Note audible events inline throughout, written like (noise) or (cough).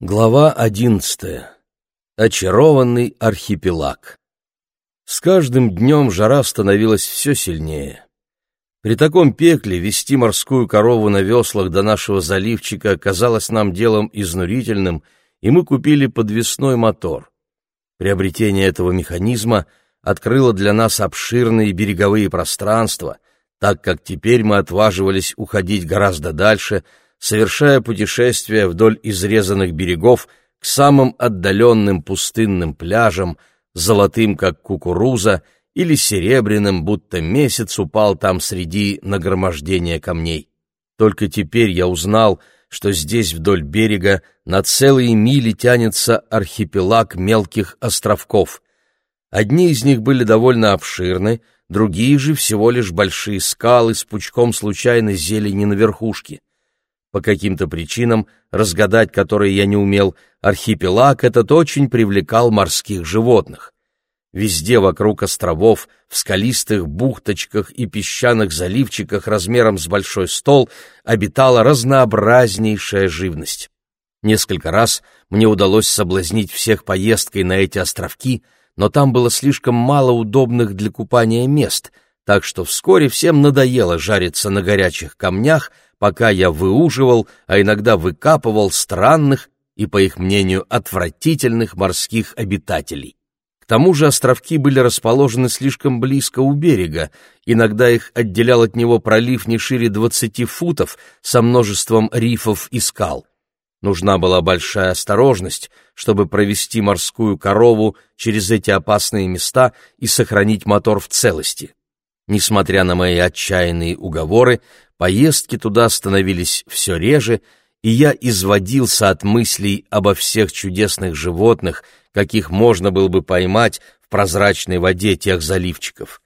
Глава одиннадцатая. Очарованный архипелаг. С каждым днем жара становилась все сильнее. При таком пекле вести морскую корову на веслах до нашего заливчика казалось нам делом изнурительным, и мы купили подвесной мотор. Приобретение этого механизма открыло для нас обширные береговые пространства, так как теперь мы отваживались уходить гораздо дальше — совершая путешествия вдоль изрезанных берегов к самым отдаленным пустынным пляжам, золотым, как кукуруза, или серебряным, будто месяц упал там среди нагромождения камней. Только теперь я узнал, что здесь вдоль берега на целые мили тянется архипелаг мелких островков. Одни из них были довольно обширны, другие же всего лишь большие скалы с пучком случайной зелени на верхушке. По каким-то причинам, разгадать которые я не умел, архипелаг этот очень привлекал морских животных. Везде вокруг островов, в скалистых бухточках и песчаных заливчиках размером с большой стол обитала разнообразнейшая живность. Несколько раз мне удалось соблазнить всех поездкой на эти островки, но там было слишком мало удобных для купания мест, так что вскоре всем надоело жариться на горячих камнях, пока я выуживал, а иногда выкапывал странных и, по их мнению, отвратительных морских обитателей. К тому же островки были расположены слишком близко у берега, иногда их отделял от него пролив не шире двадцати футов со множеством рифов и скал. Нужна была большая осторожность, чтобы провести морскую корову через эти опасные места и сохранить мотор в целости. Несмотря на мои отчаянные уговоры, Поездки туда становились все реже, и я изводился от мыслей обо всех чудесных животных, каких можно было бы поймать в прозрачной воде тех заливчиков.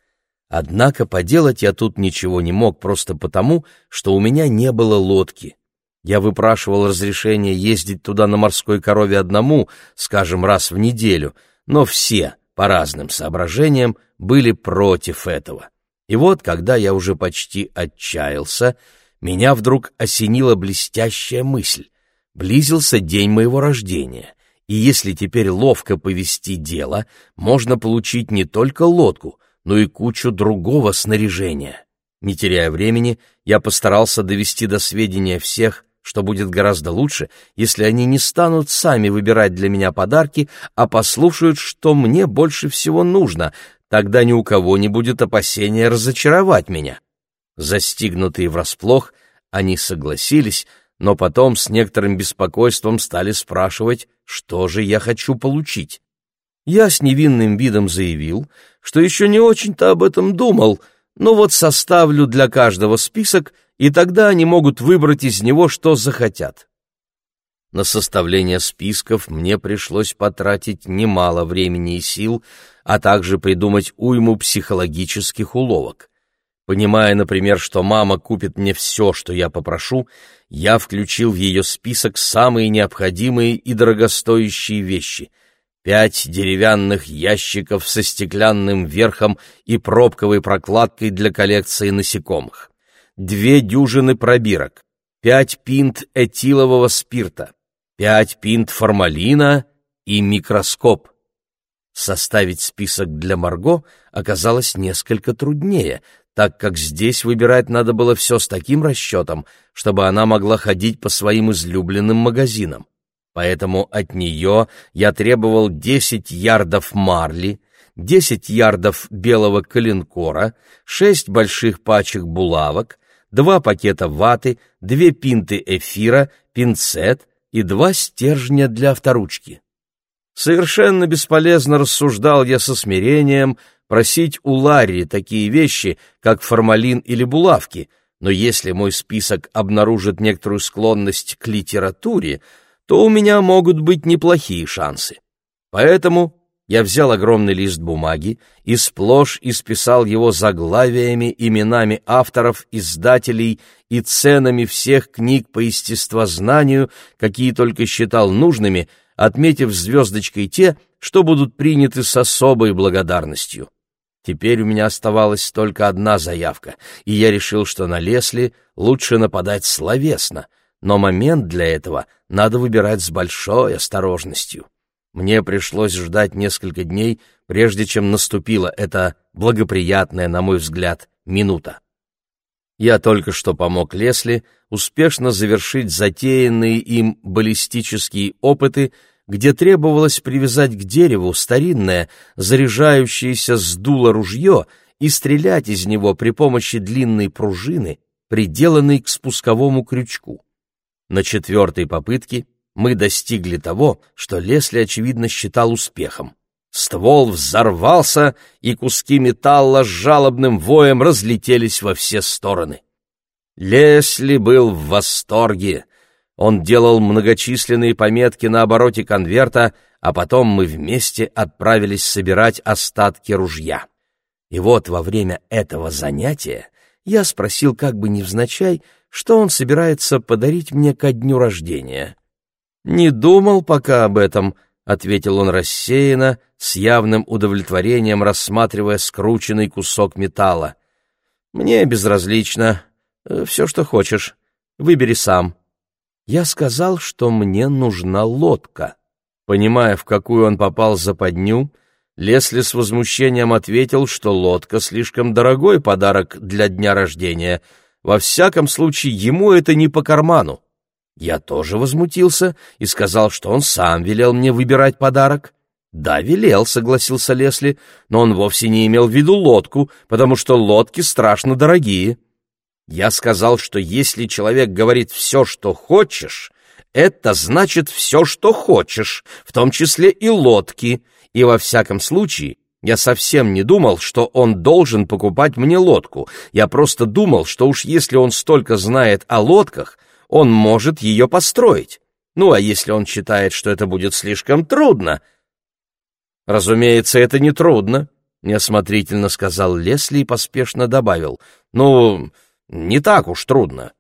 Однако поделать я тут ничего не мог просто потому, что у меня не было лодки. Я выпрашивал разрешение ездить туда на морской корове одному, скажем, раз в неделю, но все, по разным соображениям, были против этого. И вот, когда я уже почти отчаялся, меня вдруг осенила блестящая мысль. Близился день моего рождения, и если теперь ловко повести дело, можно получить не только лодку, но и кучу другого снаряжения. Не теряя времени, я постарался довести до сведения всех, что будет гораздо лучше, если они не станут сами выбирать для меня подарки, а послушают, что мне больше всего нужно, Тогда ни у кого не будет опасения разочаровать меня. Застигнутые врасплох, они согласились, но потом с некоторым беспокойством стали спрашивать, что же я хочу получить. Я с невинным видом заявил, что еще не очень-то об этом думал, но вот составлю для каждого список, и тогда они могут выбрать из него, что захотят. На составление списков мне пришлось потратить немало времени и сил, а также придумать уйму психологических уловок. Понимая, например, что мама купит мне все, что я попрошу, я включил в ее список самые необходимые и дорогостоящие вещи. Пять деревянных ящиков со стеклянным верхом и пробковой прокладкой для коллекции насекомых. Две дюжины пробирок. Пять пинт этилового спирта пять пинт формалина и микроскоп. Составить список для Марго оказалось несколько труднее, так как здесь выбирать надо было все с таким расчетом, чтобы она могла ходить по своим излюбленным магазинам. Поэтому от нее я требовал 10 ярдов марли, 10 ярдов белого коленкора, 6 больших пачек булавок, 2 пакета ваты, 2 пинты эфира, пинцет, и два стержня для авторучки. Совершенно бесполезно рассуждал я со смирением просить у Ларри такие вещи, как формалин или булавки, но если мой список обнаружит некоторую склонность к литературе, то у меня могут быть неплохие шансы. Поэтому я взял огромный лист бумаги и сплошь исписал его заглавиями, именами авторов, издателей и ценами всех книг по естествознанию, какие только считал нужными, отметив звездочкой те, что будут приняты с особой благодарностью. Теперь у меня оставалась только одна заявка, и я решил, что на Лесли лучше нападать словесно, но момент для этого надо выбирать с большой осторожностью. Мне пришлось ждать несколько дней, прежде чем наступила эта благоприятная, на мой взгляд, минута. Я только что помог Лесли успешно завершить затеянные им баллистические опыты, где требовалось привязать к дереву старинное, заряжающееся с дула ружье и стрелять из него при помощи длинной пружины, приделанной к спусковому крючку. На четвертой попытке мы достигли того, что Лесли, очевидно, считал успехом. Ствол взорвался, и куски металла с жалобным воем разлетелись во все стороны. Лесли был в восторге. Он делал многочисленные пометки на обороте конверта, а потом мы вместе отправились собирать остатки ружья. И вот во время этого занятия я спросил как бы невзначай, что он собирается подарить мне ко дню рождения. «Не думал пока об этом», — ответил он рассеянно, с явным удовлетворением рассматривая скрученный кусок металла. «Мне безразлично. Все, что хочешь. Выбери сам». Я сказал, что мне нужна лодка. Понимая, в какую он попал западню, Лесли с возмущением ответил, что лодка — слишком дорогой подарок для дня рождения. Во всяком случае, ему это не по карману. Я тоже возмутился и сказал, что он сам велел мне выбирать подарок. «Да, велел», — согласился Лесли, но он вовсе не имел в виду лодку, потому что лодки страшно дорогие. Я сказал, что если человек говорит все, что хочешь, это значит все, что хочешь, в том числе и лодки, и во всяком случае я совсем не думал, что он должен покупать мне лодку. Я просто думал, что уж если он столько знает о лодках, он может ее построить. Ну, а если он считает, что это будет слишком трудно... Разумеется, это не трудно, — неосмотрительно сказал Лесли и поспешно добавил. Ну, не так уж трудно.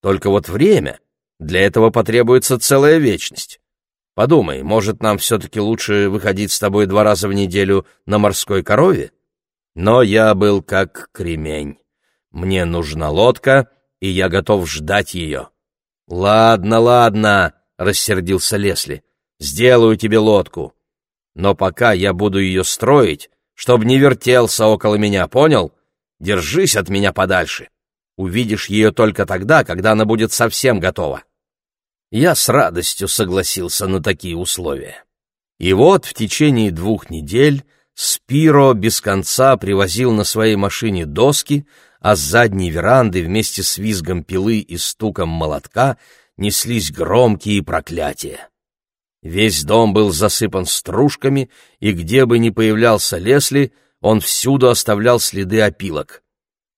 Только вот время. Для этого потребуется целая вечность. Подумай, может, нам все-таки лучше выходить с тобой два раза в неделю на морской корове? Но я был как кремень. Мне нужна лодка, и я готов ждать ее. Ладно, ладно, — рассердился Лесли, — сделаю тебе лодку. Но пока я буду ее строить, чтоб не вертелся около меня, понял? Держись от меня подальше. Увидишь ее только тогда, когда она будет совсем готова. Я с радостью согласился на такие условия. И вот в течение двух недель Спиро без конца привозил на своей машине доски, а с задней веранды вместе с визгом пилы и стуком молотка неслись громкие проклятия. Весь дом был засыпан стружками, и где бы ни появлялся Лесли, он всюду оставлял следы опилок.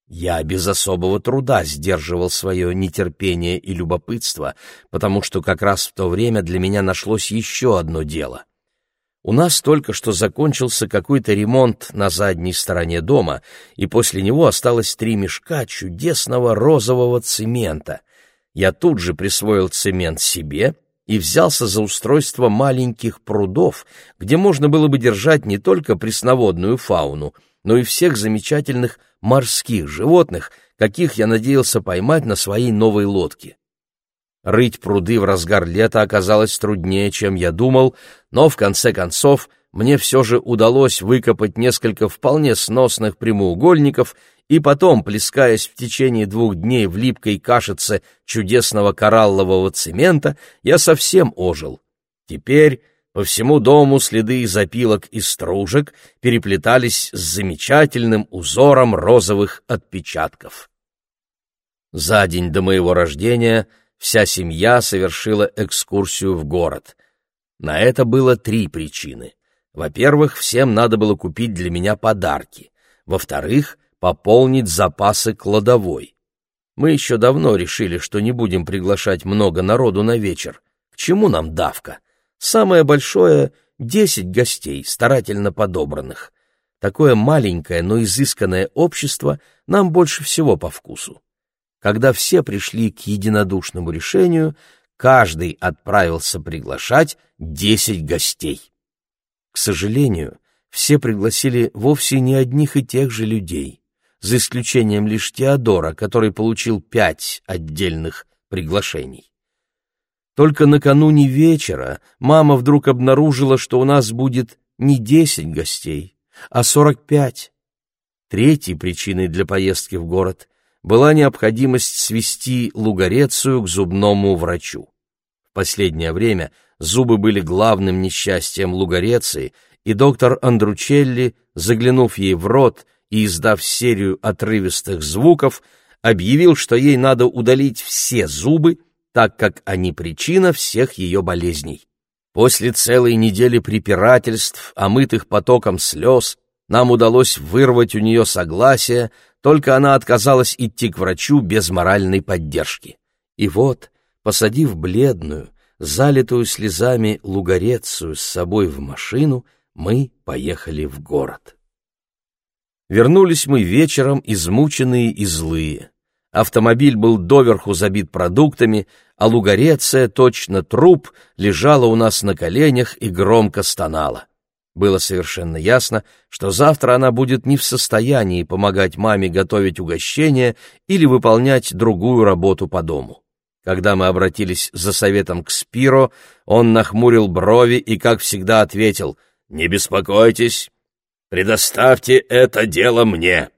Я без особого труда сдерживал свое нетерпение и любопытство, потому что как раз в то время для меня нашлось еще одно дело. У нас только что закончился какой-то ремонт на задней стороне дома, и после него осталось три мешка чудесного розового цемента. Я тут же присвоил цемент себе и взялся за устройство маленьких прудов, где можно было бы держать не только пресноводную фауну, но и всех замечательных морских животных, каких я надеялся поймать на своей новой лодке. Рыть пруды в разгар лета оказалось труднее, чем я думал, но в конце концов мне все же удалось выкопать несколько вполне сносных прямоугольников, и потом, плескаясь в течение двух дней в липкой кашице чудесного кораллового цемента, я совсем ожил. Теперь по всему дому следы запилок и стружек переплетались с замечательным узором розовых отпечатков. За день до моего рождения вся семья совершила экскурсию в город. На это было три причины. Во-первых, всем надо было купить для меня подарки. Во-вторых, пополнить запасы кладовой. Мы еще давно решили, что не будем приглашать много народу на вечер. К чему нам давка? Самое большое — десять гостей, старательно подобранных. Такое маленькое, но изысканное общество нам больше всего по вкусу. Когда все пришли к единодушному решению, каждый отправился приглашать десять гостей. К сожалению, все пригласили вовсе не одних и тех же людей, за исключением лишь Теодора, который получил пять отдельных приглашений. Только накануне вечера мама вдруг обнаружила, что у нас будет не десять гостей, а сорок пять. Третьей причиной для поездки в город была необходимость свести Лугарецию к зубному врачу. В последнее время зубы были главным несчастьем Лугареции, и доктор Андручелли, заглянув ей в рот и издав серию отрывистых звуков, объявил, что ей надо удалить все зубы, так как они причина всех ее болезней. После целой недели препирательств, омытых потоком слез, нам удалось вырвать у нее согласие, только она отказалась идти к врачу без моральной поддержки. И вот, посадив бледную, залитую слезами лугарецию с собой в машину, мы поехали в город. Вернулись мы вечером, измученные и злые. Автомобиль был доверху забит продуктами, а лугареция, точно труп, лежала у нас на коленях и громко стонала. Было совершенно ясно, что завтра она будет не в состоянии помогать маме готовить угощение или выполнять другую работу по дому. Когда мы обратились за советом к Спиро, он нахмурил брови и, как всегда, ответил «Не беспокойтесь, предоставьте это дело мне».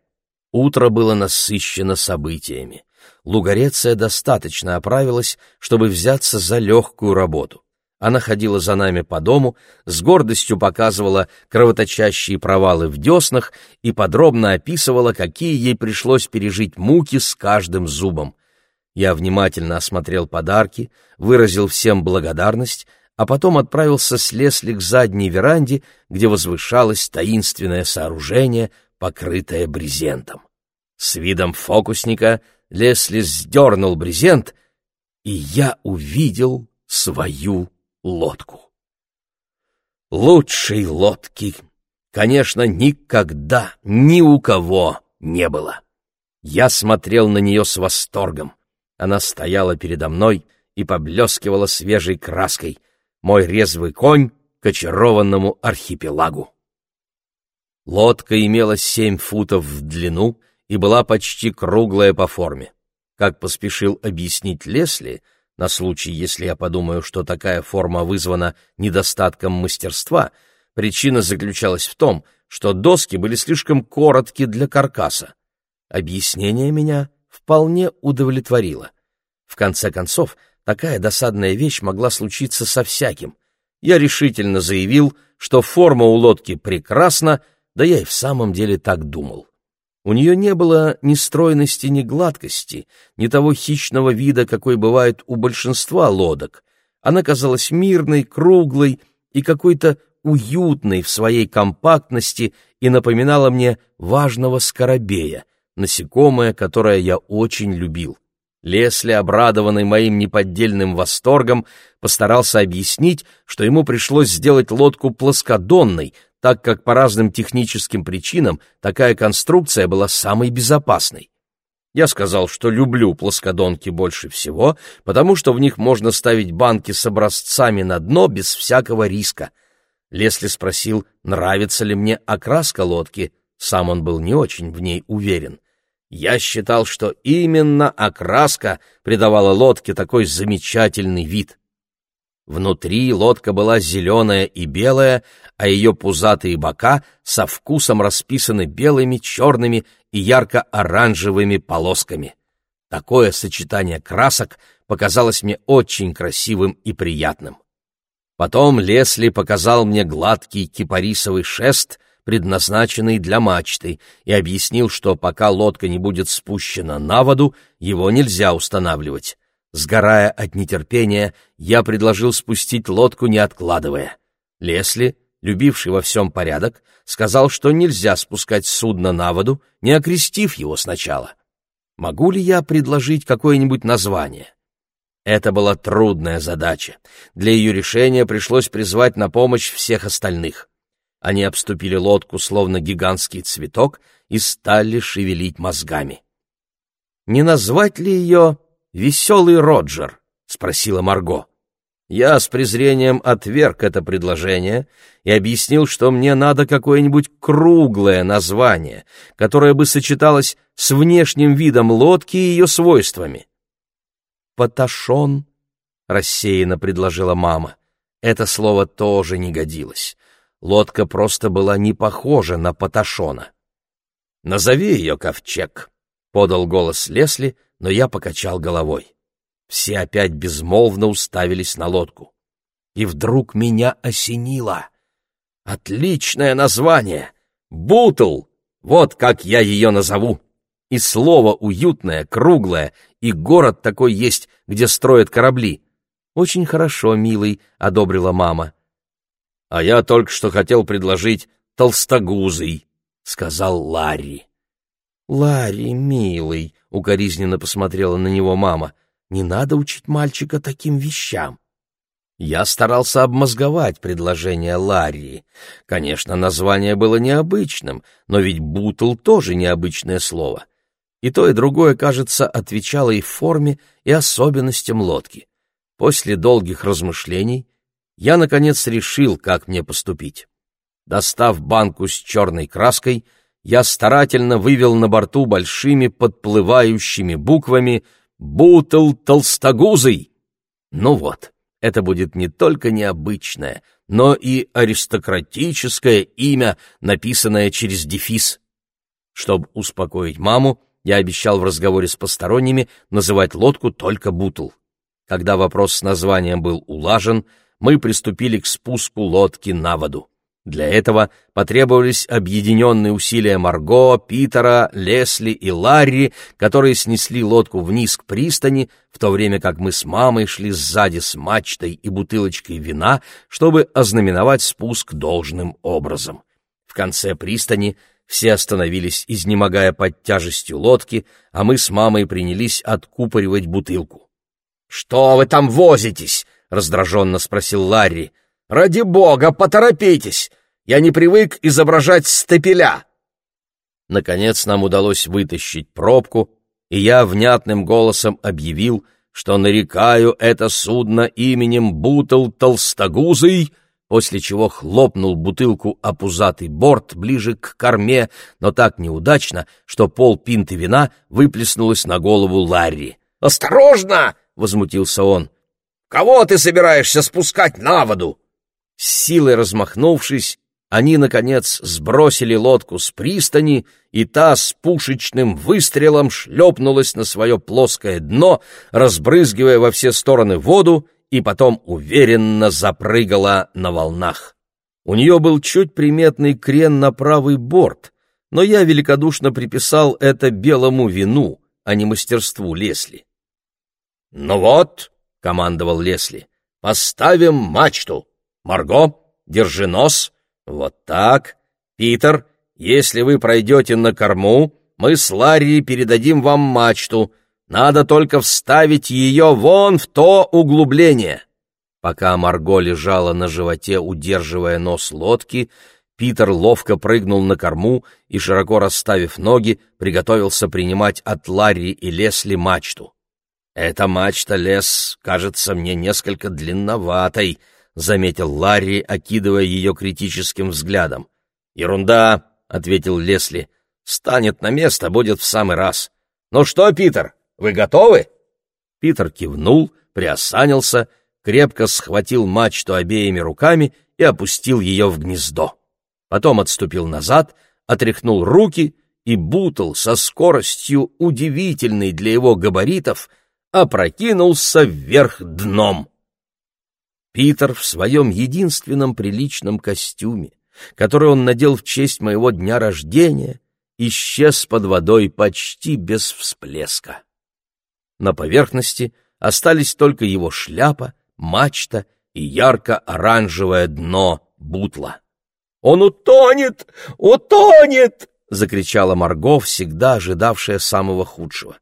Утро было насыщено событиями. Лугареция достаточно оправилась, чтобы взяться за легкую работу. Она ходила за нами по дому, с гордостью показывала кровоточащие провалы в деснах и подробно описывала, какие ей пришлось пережить муки с каждым зубом. Я внимательно осмотрел подарки, выразил всем благодарность, а потом отправился с Лесли к задней веранде, где возвышалось таинственное сооружение, покрытое брезентом. С видом фокусника Лесли сдернул брезент, и я увидел свою лодку. Лучшей лодки, конечно, никогда ни у кого не было. Я смотрел на нее с восторгом. Она стояла передо мной и поблескивала свежей краской. Мой резвый конь к очарованному архипелагу. Лодка имела семь футов в длину и была почти круглая по форме. Как поспешил объяснить Лесли, на случай, если я подумаю, что такая форма вызвана недостатком мастерства, причина заключалась в том, что доски были слишком коротки для каркаса. Объяснение меня вполне удовлетворило. В конце концов, такая досадная вещь могла случиться со всяким. Я решительно заявил, что форма у лодки прекрасна, да я и в самом деле так думал. У нее не было ни стройности, ни гладкости, ни того хищного вида, какой бывает у большинства лодок. Она казалась мирной, круглой и какой-то уютной в своей компактности и напоминала мне важного скоробея, насекомое, которое я очень любил. Лесли, обрадованный моим неподдельным восторгом, постарался объяснить, что ему пришлось сделать лодку плоскодонной, так как по разным техническим причинам такая конструкция была самой безопасной. Я сказал, что люблю плоскодонки больше всего, потому что в них можно ставить банки с образцами на дно без всякого риска. Лесли спросил, нравится ли мне окраска лодки, сам он был не очень в ней уверен. Я считал, что именно окраска придавала лодке такой замечательный вид. Внутри лодка была зеленая и белая, а ее пузатые бока со вкусом расписаны белыми, черными и ярко-оранжевыми полосками. Такое сочетание красок показалось мне очень красивым и приятным. Потом Лесли показал мне гладкий кипарисовый шест, предназначенный для мачты, и объяснил, что пока лодка не будет спущена на воду, его нельзя устанавливать. Сгорая от нетерпения, я предложил спустить лодку, не откладывая. Лесли, любивший во всем порядок, сказал, что нельзя спускать судно на воду, не окрестив его сначала. Могу ли я предложить какое-нибудь название? Это была трудная задача. Для ее решения пришлось призвать на помощь всех остальных. Они обступили лодку, словно гигантский цветок, и стали шевелить мозгами. Не назвать ли ее веселый Роджер?» — спросила Марго. Я с презрением отверг это предложение и объяснил, что мне надо какое-нибудь круглое название, которое бы сочеталось с внешним видом лодки и ее свойствами. «Паташон — рассеянно предложила мама. Это слово тоже не годилось. Лодка просто была не похожа на Паташона. «Назови ее ковчег», — подал голос Лесли, но я покачал головой. Все опять безмолвно уставились на лодку. И вдруг меня осенило. Отличное название! Бутл! Вот как я ее назову! И слово уютное, круглое, и город такой есть, где строят корабли. Очень хорошо, милый, — одобрила мама. А я только что хотел предложить толстогузый, — сказал Ларри. Ларри, милый, — укоризненно посмотрела на него мама, — не надо учить мальчика таким вещам. Я старался обмозговать предложение Ларри. Конечно, название было необычным, но ведь «бутл» тоже необычное слово. И то, и другое, кажется, отвечало и форме, и особенностям лодки. После долгих размышлений я, наконец, решил, как мне поступить. Достав банку с черной краской, я старательно вывел на борту большими подплывающими буквами «Бутл толстогузый». Ну вот это будет не только необычное, но и аристократическое имя, написанное через дефис. Чтобы успокоить маму, я обещал в разговоре с посторонними называть лодку только Бутл. Когда вопрос с названием был улажен, мы приступили к спуску лодки на воду. Для этого потребовались объединенные усилия Марго, Питера, Лесли и Ларри, которые снесли лодку вниз к пристани, в то время как мы с мамой шли сзади с мачтой и бутылочкой вина, чтобы ознаменовать спуск должным образом. В конце пристани все остановились, изнемогая под тяжестью лодки, а мы с мамой принялись откупоривать бутылку. «Что вы там возитесь?» — раздраженно спросил Ларри. Ради бога, поторопитесь! Я не привык изображать стапеля!» Наконец нам удалось вытащить пробку, и я внятным голосом объявил, что нарекаю это судно именем Бутл Толстогузый, после чего хлопнул бутылку о пузатый борт ближе к корме, но так неудачно, что пол пинты вина выплеснулось на голову Ларри. «Осторожно!» — возмутился он. «Кого ты собираешься спускать на воду?» С силой размахнувшись, они, наконец, сбросили лодку с пристани, и та с пушечным выстрелом шлепнулась на свое плоское дно, разбрызгивая во все стороны воду, и потом уверенно запрыгала на волнах. У нее был чуть приметный крен на правый борт, но я великодушно приписал это белому вину, а не мастерству Лесли. «Ну вот», — командовал Лесли, — «поставим мачту». Марго, держи нос. Вот так. Питер, если вы пройдете на корму, мы с Ларри передадим вам мачту. Надо только вставить ее вон в то углубление. Пока Марго лежала на животе, удерживая нос лодки, Питер ловко прыгнул на корму и, широко расставив ноги, приготовился принимать от Ларри и Лесли мачту. «Эта мачта, Лес, кажется мне несколько длинноватой», — заметил Ларри, окидывая ее критическим взглядом. «Ерунда», — ответил Лесли. «Станет на место, будет в самый раз. Ну что, Питер, вы готовы?» Питер кивнул, приосанился, крепко схватил мачту обеими руками и опустил ее в гнездо. Потом отступил назад, отряхнул руки и Бутл со скоростью, удивительной для его габаритов, опрокинулся вверх дном. Питер в своем единственном приличном костюме, который он надел в честь моего дня рождения, исчез под водой почти без всплеска. На поверхности остались только его шляпа, мачта и ярко-оранжевое дно бутла. «Он утонет! Утонет!» — закричала Марго, всегда ожидавшая самого худшего.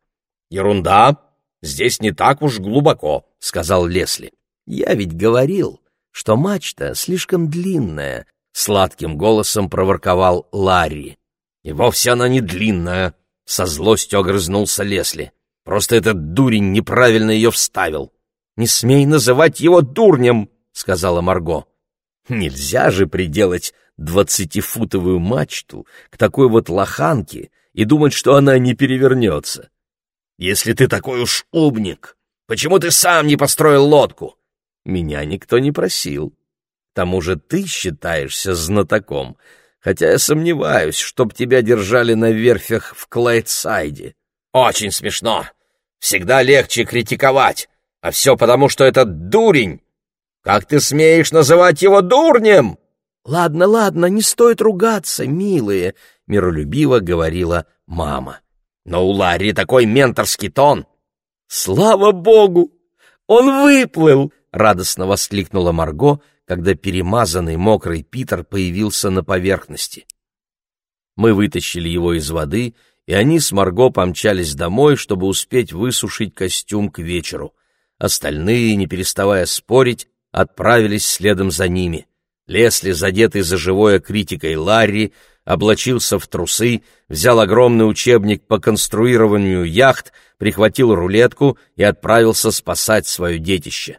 «Ерунда! Здесь не так уж глубоко», — сказал Лесли. «Я ведь говорил, что мачта слишком длинная», — сладким голосом проворковал Ларри. «И вовсе она не длинная», — со злостью огрызнулся Лесли. «Просто этот дурень неправильно ее вставил». «Не смей называть его дурнем», — сказала Марго. «Нельзя же приделать двадцатифутовую мачту к такой вот лоханке и думать, что она не перевернется. Если ты такой уж умник, Почему ты сам не построил лодку?» «Меня никто не просил. К тому же ты считаешься знатоком, хотя я сомневаюсь, чтоб тебя держали на верфях в Клайдсайде». «Очень смешно. Всегда легче критиковать, а все потому, что это дурень. Как ты смеешь называть его дурнем?» «Ладно, ладно, не стоит ругаться, милые», — миролюбиво говорила мама. «Но у Ларри такой менторский тон». «Слава богу! Он выплыл!» — радостно воскликнула Марго, когда перемазанный мокрый Питер появился на поверхности. Мы вытащили его из воды, и они с Марго помчались домой, чтобы успеть высушить костюм к вечеру. Остальные, не переставая спорить, отправились следом за ними. Лесли, задетый за живое критикой Ларри, облачился в трусы, взял огромный учебник по конструированию яхт, прихватил рулетку и отправился спасать свое детище.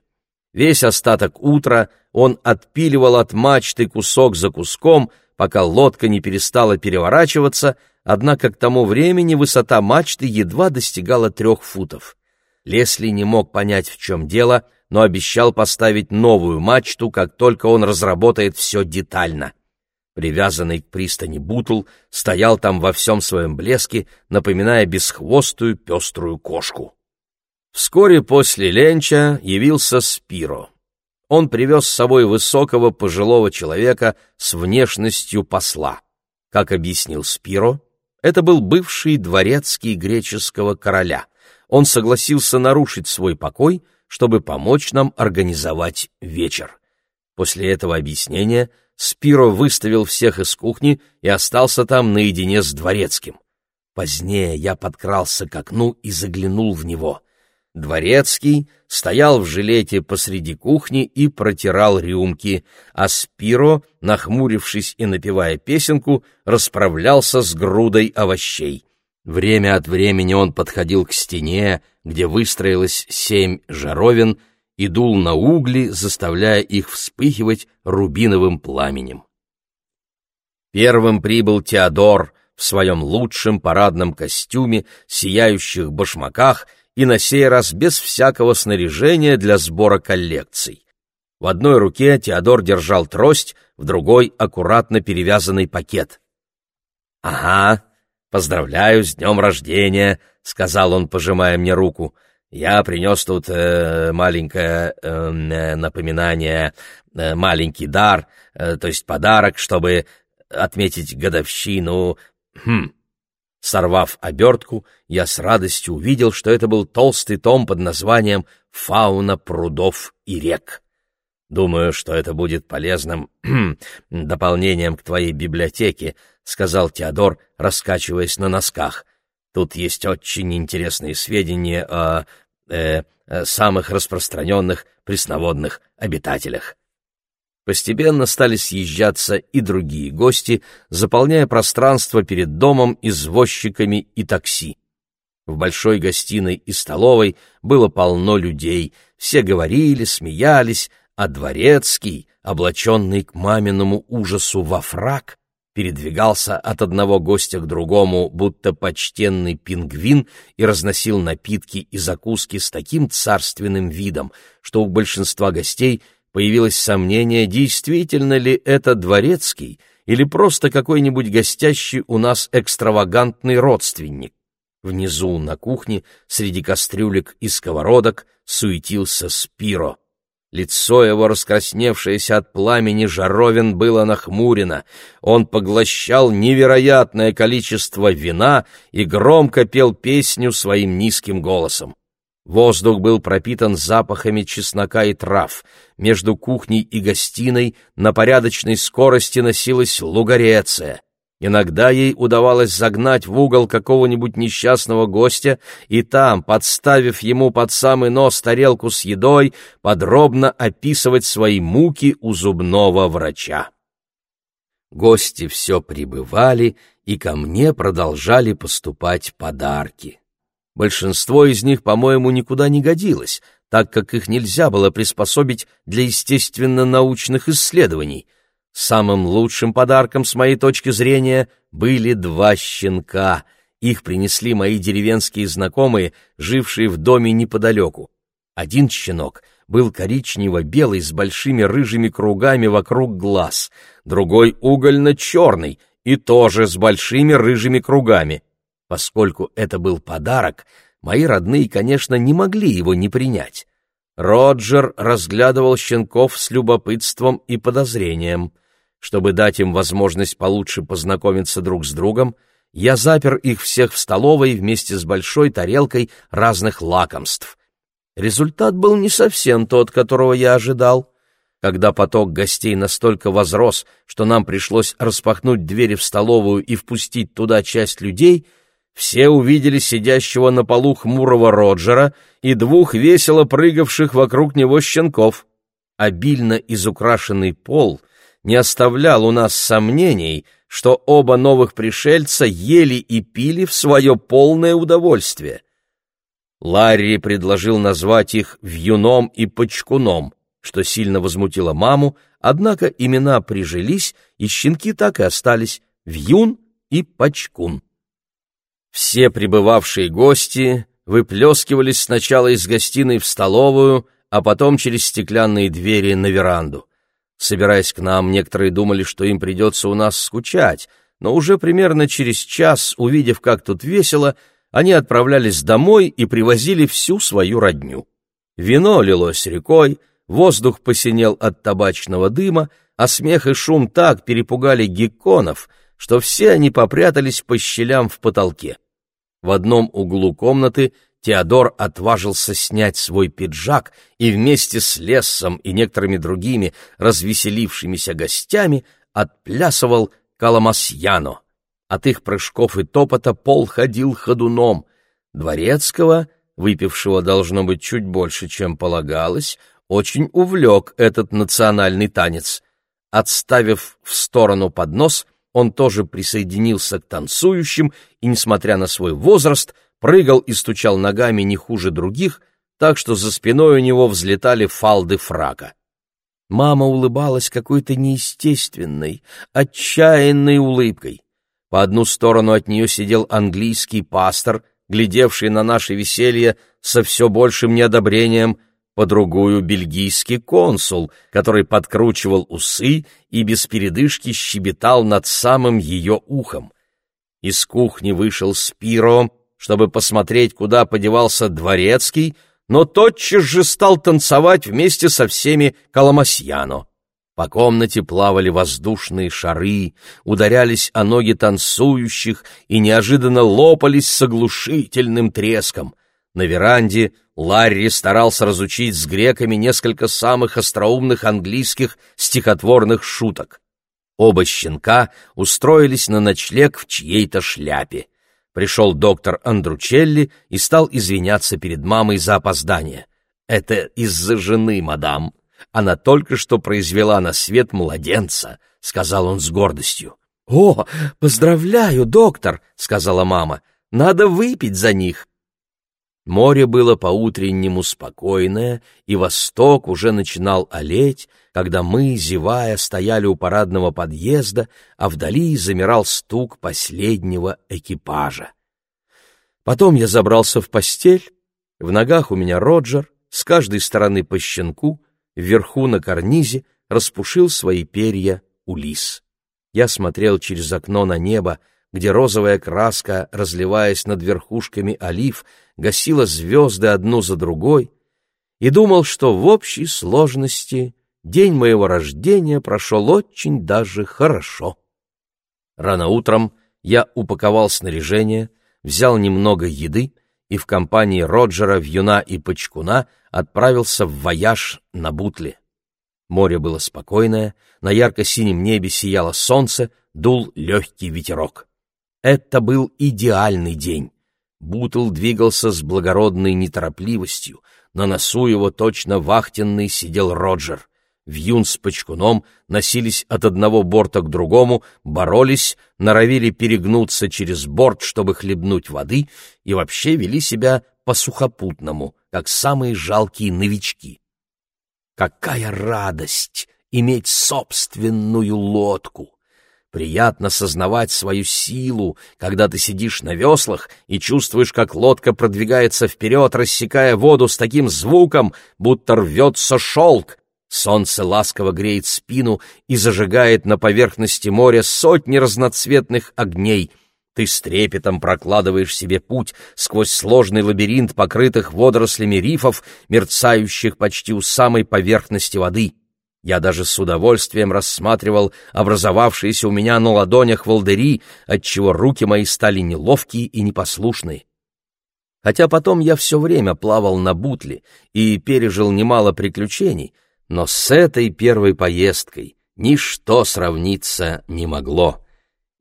Весь остаток утра он отпиливал от мачты кусок за куском, пока лодка не перестала переворачиваться, однако к тому времени высота мачты едва достигала трех футов. Лесли не мог понять, в чем дело, но обещал поставить новую мачту, как только он разработает все детально. Привязанный к пристани Бутл стоял там во всем своем блеске, напоминая бесхвостую пеструю кошку. Вскоре после ленча явился Спиро. Он привез с собой высокого пожилого человека с внешностью посла. Как объяснил Спиро, это был бывший дворецкий греческого короля. Он согласился нарушить свой покой — чтобы помочь нам организовать вечер. После этого объяснения Спиро выставил всех из кухни и остался там наедине с дворецким. Позднее я подкрался к окну и заглянул в него. Дворецкий стоял в жилете посреди кухни и протирал рюмки, а Спиро, нахмурившись и напевая песенку, расправлялся с грудой овощей. Время от времени он подходил к стене, где выстроилось семь жаровин, и дул на угли, заставляя их вспыхивать рубиновым пламенем. Первым прибыл Теодор в своем лучшем парадном костюме, сияющих башмаках и на сей раз без всякого снаряжения для сбора коллекций. В одной руке Теодор держал трость, в другой — аккуратно перевязанный пакет. «Ага, поздравляю с днем рождения», — сказал он, пожимая мне руку. «Я принес тут э, маленькое эм, э, напоминание, э, маленький дар, э, то есть подарок, чтобы отметить годовщину. Хм». Сорвав обертку, я с радостью увидел, что это был толстый том под названием «Фауна прудов и рек». Думаю, что это будет полезным (clears throat) дополнением к твоей библиотеке, — сказал Теодор, раскачиваясь на носках. Тут есть очень интересные сведения о э, самых распространенных пресноводных обитателях. Постепенно стали съезжаться и другие гости, заполняя пространство перед домом извозчиками и такси. В большой гостиной и столовой было полно людей, все говорили, смеялись, а дворецкий, облаченный к маминому ужасу во фраг, передвигался от одного гостя к другому, будто почтенный пингвин, и разносил напитки и закуски с таким царственным видом, что у большинства гостей появилось сомнение, действительно ли это дворецкий или просто какой-нибудь гостящий у нас экстравагантный родственник. Внизу на кухне, среди кастрюлек и сковородок, суетился Спиро — Лицо его, раскрасневшееся от пламени жаровин, было нахмурено. Он поглощал невероятное количество вина и громко пел песню своим низким голосом. Воздух был пропитан запахами чеснока и трав. Между кухней и гостиной на порядочной скорости носилась лугареция. Иногда ей удавалось загнать в угол какого-нибудь несчастного гостя и там, подставив ему под самый нос тарелку с едой, подробно описывать свои муки у зубного врача. Гости все прибывали, и ко мне продолжали поступать подарки. Большинство из них, по-моему, никуда не годилось, так как их нельзя было приспособить для естественно-научных исследований — Самым лучшим подарком, с моей точки зрения, были два щенка. Их принесли мои деревенские знакомые, жившие в доме неподалеку. Один щенок был коричнево-белый с большими рыжими кругами вокруг глаз, другой угольно-черный и тоже с большими рыжими кругами. Поскольку это был подарок, мои родные, конечно, не могли его не принять. Роджер разглядывал щенков с любопытством и подозрением. Чтобы дать им возможность получше познакомиться друг с другом, я запер их всех в столовой вместе с большой тарелкой разных лакомств. Результат был не совсем тот, которого я ожидал. Когда поток гостей настолько возрос, что нам пришлось распахнуть двери в столовую и впустить туда часть людей — все увидели сидящего на полу хмурого Роджера и двух весело прыгавших вокруг него щенков. Обильно изукрашенный пол не оставлял у нас сомнений, что оба новых пришельца ели и пили в свое полное удовольствие. Ларри предложил назвать их Вьюном и Почкуном, что сильно возмутило маму, однако имена прижились, и щенки так и остались Вьюн и Почкун. Все прибывавшие гости выплескивались сначала из гостиной в столовую, а потом через стеклянные двери на веранду. Собираясь к нам, некоторые думали, что им придется у нас скучать, но уже примерно через час, увидев, как тут весело, они отправлялись домой и привозили всю свою родню. Вино лилось рекой, воздух посинел от табачного дыма, а смех и шум так перепугали гекконов, что все они попрятались по щелям в потолке. В одном углу комнаты Теодор отважился снять свой пиджак и вместе с Лессом и некоторыми другими развеселившимися гостями отплясывал Каламасьяно. От их прыжков и топота пол ходил ходуном. Дворецкого, выпившего должно быть чуть больше, чем полагалось, очень увлек этот национальный танец. Отставив в сторону поднос, он тоже присоединился к танцующим и, несмотря на свой возраст, прыгал и стучал ногами не хуже других, так что за спиной у него взлетали фалды фрака. Мама улыбалась какой-то неестественной, отчаянной улыбкой. По одну сторону от нее сидел английский пастор, глядевший на наше веселье со все большим неодобрением — по другую бельгийский консул, который подкручивал усы и без передышки щебетал над самым ее ухом. Из кухни вышел Спиро, чтобы посмотреть, куда подевался дворецкий, но тотчас же стал танцевать вместе со всеми Коломасьяно. По комнате плавали воздушные шары, ударялись о ноги танцующих и неожиданно лопались с оглушительным треском. На веранде Ларри старался разучить с греками несколько самых остроумных английских стихотворных шуток. Оба щенка устроились на ночлег в чьей-то шляпе. Пришел доктор Андручелли и стал извиняться перед мамой за опоздание. «Это из-за жены, мадам. Она только что произвела на свет младенца», — сказал он с гордостью. «О, поздравляю, доктор», — сказала мама. «Надо выпить за них». Море было по-утреннему спокойное, и восток уже начинал олеть, когда мы, зевая, стояли у парадного подъезда, а вдали замирал стук последнего экипажа. Потом я забрался в постель, в ногах у меня Роджер, с каждой стороны по щенку, вверху на карнизе распушил свои перья Улис. Я смотрел через окно на небо, где розовая краска, разливаясь над верхушками олив, гасила звезды одну за другой, и думал, что в общей сложности день моего рождения прошел очень даже хорошо. Рано утром я упаковал снаряжение, взял немного еды и в компании Роджера, Вьюна и Почкуна отправился в вояж на Бутле. Море было спокойное, на ярко-синем небе сияло солнце, дул легкий ветерок. Это был идеальный день. Бутл двигался с благородной неторопливостью, на носу его точно вахтенный сидел Роджер. Вьюн с Почкуном носились от одного борта к другому, боролись, норовили перегнуться через борт, чтобы хлебнуть воды, и вообще вели себя по-сухопутному, как самые жалкие новички. Какая радость иметь собственную лодку! Приятно сознавать свою силу, когда ты сидишь на веслах и чувствуешь, как лодка продвигается вперед, рассекая воду с таким звуком, будто рвется шелк. Солнце ласково греет спину и зажигает на поверхности моря сотни разноцветных огней. Ты с трепетом прокладываешь себе путь сквозь сложный лабиринт покрытых водорослями рифов, мерцающих почти у самой поверхности воды. Я даже с удовольствием рассматривал образовавшиеся у меня на ладонях волдыри, отчего руки мои стали неловкие и непослушные. Хотя потом я все время плавал на бутле и пережил немало приключений, но с этой первой поездкой ничто сравниться не могло.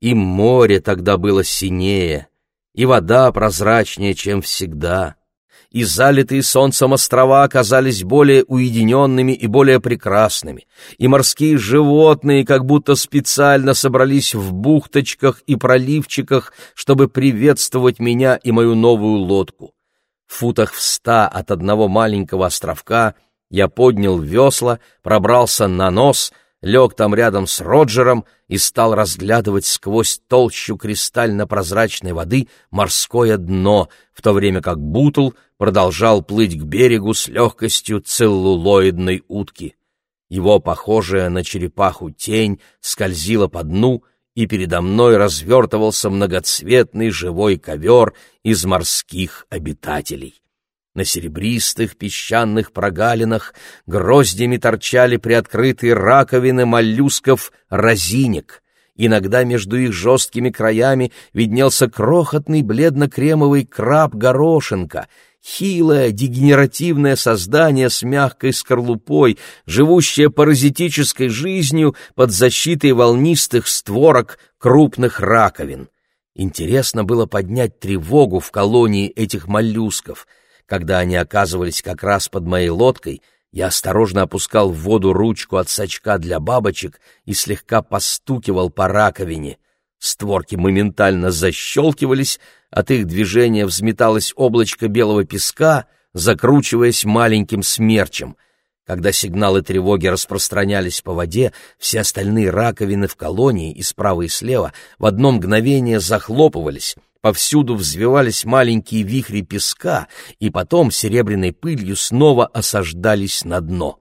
И море тогда было синее, и вода прозрачнее, чем всегда — и залитые солнцем острова оказались более уединенными и более прекрасными, и морские животные как будто специально собрались в бухточках и проливчиках, чтобы приветствовать меня и мою новую лодку. В футах в ста от одного маленького островка я поднял весла, пробрался на нос — лег там рядом с Роджером и стал разглядывать сквозь толщу кристально-прозрачной воды морское дно, в то время как Бутл продолжал плыть к берегу с легкостью целлулоидной утки. Его, похожая на черепаху тень, скользила по дну, и передо мной развертывался многоцветный живой ковер из морских обитателей. На серебристых песчаных прогалинах гроздями торчали приоткрытые раковины моллюсков-разинек. Иногда между их жесткими краями виднелся крохотный бледно-кремовый краб-горошинка, хилое дегенеративное создание с мягкой скорлупой, живущее паразитической жизнью под защитой волнистых створок крупных раковин. Интересно было поднять тревогу в колонии этих моллюсков — когда они оказывались как раз под моей лодкой, я осторожно опускал в воду ручку от сачка для бабочек и слегка постукивал по раковине. Створки моментально защелкивались, от их движения взметалось облачко белого песка, закручиваясь маленьким смерчем. Когда сигналы тревоги распространялись по воде, все остальные раковины в колонии и справа и слева в одно мгновение захлопывались — Повсюду взвивались маленькие вихри песка, и потом серебряной пылью снова осаждались на дно.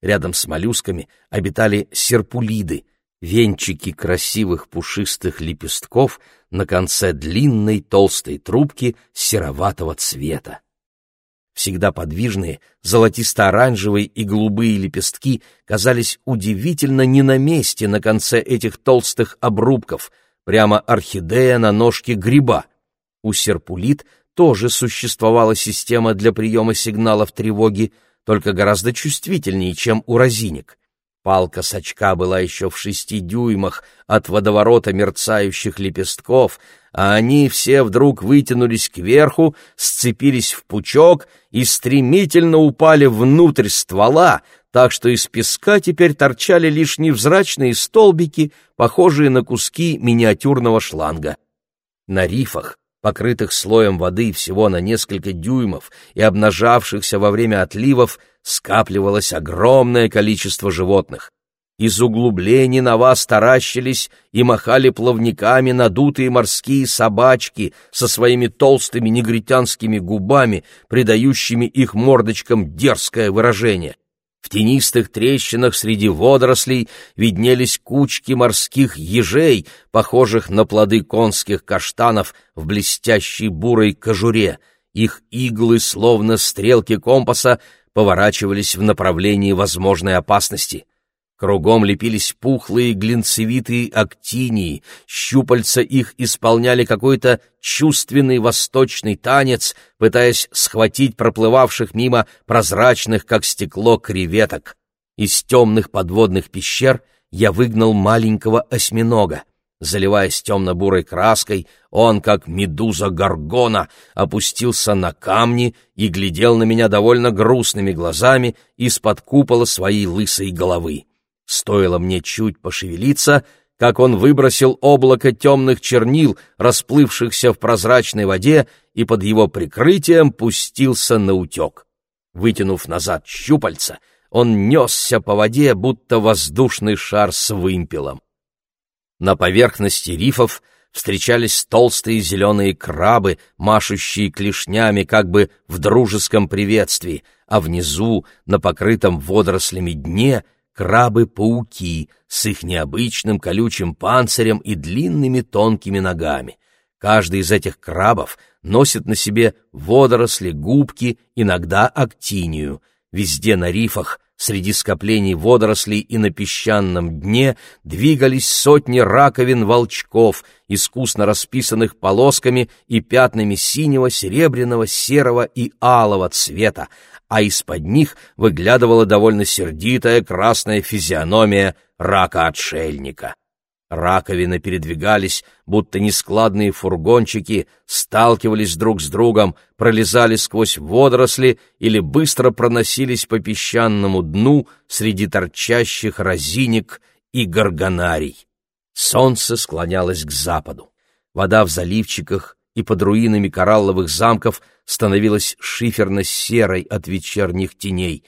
Рядом с моллюсками обитали серпулиды, венчики красивых пушистых лепестков на конце длинной толстой трубки сероватого цвета. Всегда подвижные, золотисто-оранжевые и голубые лепестки казались удивительно не на месте на конце этих толстых обрубков — прямо орхидея на ножке гриба. У серпулит тоже существовала система для приема сигналов тревоги, только гораздо чувствительнее, чем у розинек. Палка сачка была еще в шести дюймах от водоворота мерцающих лепестков, а они все вдруг вытянулись кверху, сцепились в пучок и стремительно упали внутрь ствола, так что из песка теперь торчали лишь невзрачные столбики, похожие на куски миниатюрного шланга. На рифах, покрытых слоем воды всего на несколько дюймов и обнажавшихся во время отливов, скапливалось огромное количество животных. Из углублений на вас таращились и махали плавниками надутые морские собачки со своими толстыми негритянскими губами, придающими их мордочкам дерзкое выражение. В тенистых трещинах среди водорослей виднелись кучки морских ежей, похожих на плоды конских каштанов в блестящей бурой кожуре. Их иглы, словно стрелки компаса, поворачивались в направлении возможной опасности. Кругом лепились пухлые глинцевитые актинии, щупальца их исполняли какой-то чувственный восточный танец, пытаясь схватить проплывавших мимо прозрачных, как стекло, креветок. Из темных подводных пещер я выгнал маленького осьминога. Заливаясь темно-бурой краской, он, как медуза горгона, опустился на камни и глядел на меня довольно грустными глазами из-под купола своей лысой головы. Стоило мне чуть пошевелиться, как он выбросил облако темных чернил, расплывшихся в прозрачной воде, и под его прикрытием пустился на утек. Вытянув назад щупальца, он несся по воде, будто воздушный шар с вымпелом. На поверхности рифов встречались толстые зеленые крабы, машущие клешнями как бы в дружеском приветствии, а внизу, на покрытом водорослями дне, крабы-пауки с их необычным колючим панцирем и длинными тонкими ногами. Каждый из этих крабов носит на себе водоросли, губки, иногда актинию. Везде на рифах Среди скоплений водорослей и на песчаном дне двигались сотни раковин-волчков, искусно расписанных полосками и пятнами синего, серебряного, серого и алого цвета, а из-под них выглядывала довольно сердитая красная физиономия рака-отшельника. Раковины передвигались, будто нескладные фургончики, сталкивались друг с другом, пролезали сквозь водоросли или быстро проносились по песчаному дну среди торчащих разинек и горгонарий. Солнце склонялось к западу. Вода в заливчиках и под руинами коралловых замков становилась шиферно-серой от вечерних теней.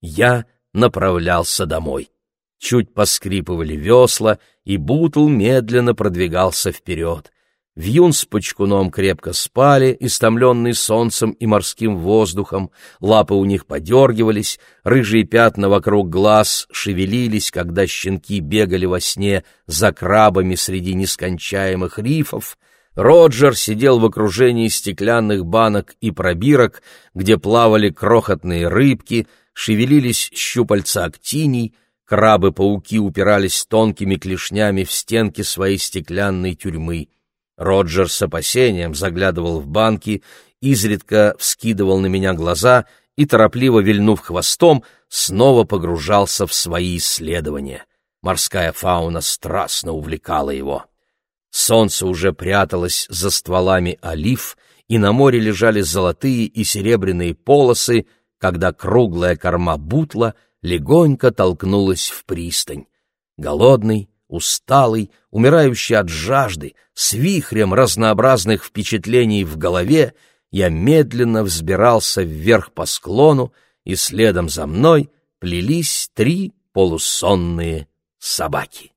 Я направлялся домой. Чуть поскрипывали весла, и Бутл медленно продвигался вперед. Вьюн с Почкуном крепко спали, истомленные солнцем и морским воздухом, лапы у них подергивались, рыжие пятна вокруг глаз шевелились, когда щенки бегали во сне за крабами среди нескончаемых рифов. Роджер сидел в окружении стеклянных банок и пробирок, где плавали крохотные рыбки, шевелились щупальца актиний — Крабы-пауки упирались тонкими клешнями в стенки своей стеклянной тюрьмы. Роджер с опасением заглядывал в банки, изредка вскидывал на меня глаза и, торопливо вильнув хвостом, снова погружался в свои исследования. Морская фауна страстно увлекала его. Солнце уже пряталось за стволами олив, и на море лежали золотые и серебряные полосы, когда круглая корма бутла — легонько толкнулась в пристань. Голодный, усталый, умирающий от жажды, с вихрем разнообразных впечатлений в голове, я медленно взбирался вверх по склону, и следом за мной плелись три полусонные собаки.